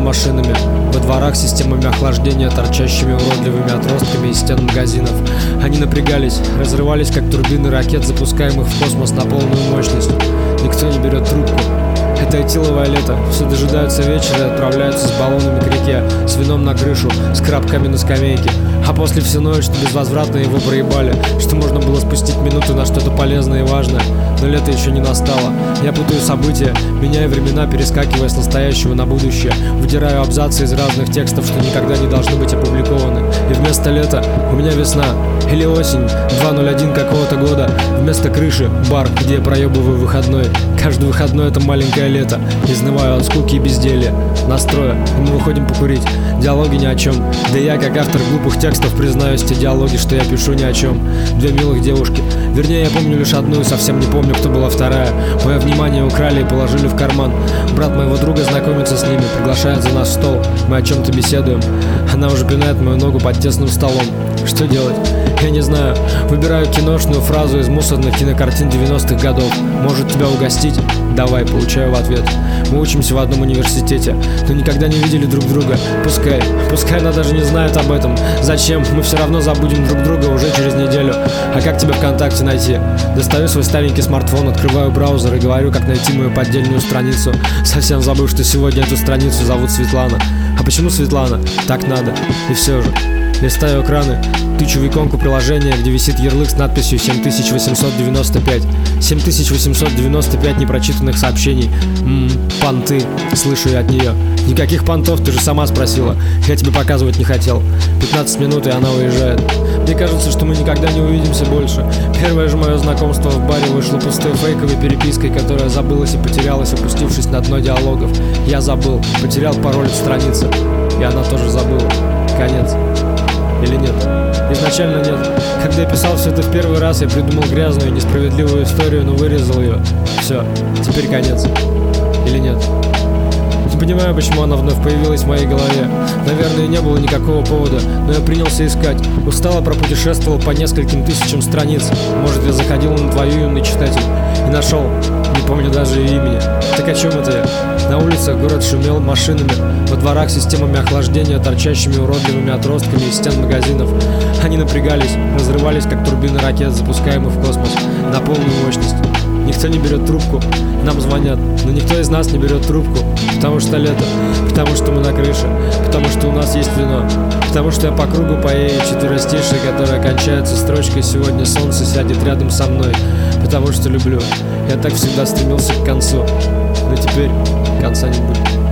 машинами, во дворах системами охлаждения, торчащими уродливыми отростками из стен магазинов. Они напрягались, разрывались как турбины ракет, запускаемых в космос на полную мощность. Никто не берет трубку. Это этиловое лето. Все дожидаются вечера и отправляются с баллонами к реке, с вином на крышу, с крабками на скамейке. А после всю ночь, что безвозвратно его проебали, что можно было спустить минуту на что-то полезное и важное. Но лето еще не настало. Я путаю события, меняю времена, перескакивая с настоящего на будущее. Выдираю абзацы из разных текстов, что никогда не должны быть опубликованы. И вместо лета у меня весна. Или осень, 2.01 какого-то года. Вместо крыши бар, где я проебываю выходной. Каждый выходной это маленькое лето. Изнываю от скуки и безделья. Настроя. И мы выходим покурить. Диалоги ни о чем. Да я, как автор глупых текстов, признаюсь те диалоги, что я пишу ни о чем. Две милых девушки. Вернее, я помню лишь одну и совсем не помню, кто была вторая. Мое внимание украли и положили в карман. Брат моего друга знакомится с ними, приглашает за нас в стол. Мы о чем-то беседуем. Она уже пинает мою ногу под тесным столом. Что делать? Я не знаю. Выбираю киношную фразу из мусорных кинокартин 90-х годов. Может тебя угостить? Давай, получаю в ответ. Мы учимся в одном университете, но никогда не видели друг друга. Пускай, пускай она даже не знает об этом. Зачем? Мы все равно забудем друг друга уже через неделю. А как тебя ВКонтакте найти? Достаю свой старенький смартфон, открываю браузер и говорю, как найти мою поддельную страницу. Совсем забыл, что сегодня эту страницу зовут Светлана. А почему Светлана? Так надо. И все же. Листаю экраны, тычу в иконку приложения, где висит ярлык с надписью 7895. 7895 непрочитанных сообщений. Ммм, понты, слышу я от нее. Никаких понтов, ты же сама спросила. Я тебе показывать не хотел. 15 минут, и она уезжает. Мне кажется, что мы никогда не увидимся больше. Первое же мое знакомство в баре вышло пустой фейковой перепиской, которая забылась и потерялась, опустившись на дно диалогов. Я забыл, потерял пароль от страницы. И она тоже забыла. Конец. Или нет? Изначально нет. Когда я писал все это в первый раз, я придумал грязную, несправедливую историю, но вырезал ее. Все, теперь конец. Или нет? Не понимаю, почему она вновь появилась в моей голове. Наверное, не было никакого повода, но я принялся искать. Устало пропутешествовал по нескольким тысячам страниц. Может, я заходил на твою юный читатель. И нашел. Не помню даже имени. Так о чем это я? На улицах город шумел машинами, во дворах системами охлаждения, торчащими уродливыми отростками из стен магазинов. Они напрягались, разрывались, как турбины ракет, запускаемых в космос, на полную мощность. Никто не берет трубку, нам звонят, но никто из нас не берет трубку, потому что лето, потому что мы на крыше, потому что у нас есть вино, потому что я по кругу поею четверостишие, которое кончается строчкой «Сегодня солнце сядет рядом со мной», потому что люблю. Я так всегда стремился к концу, но теперь конца не будет.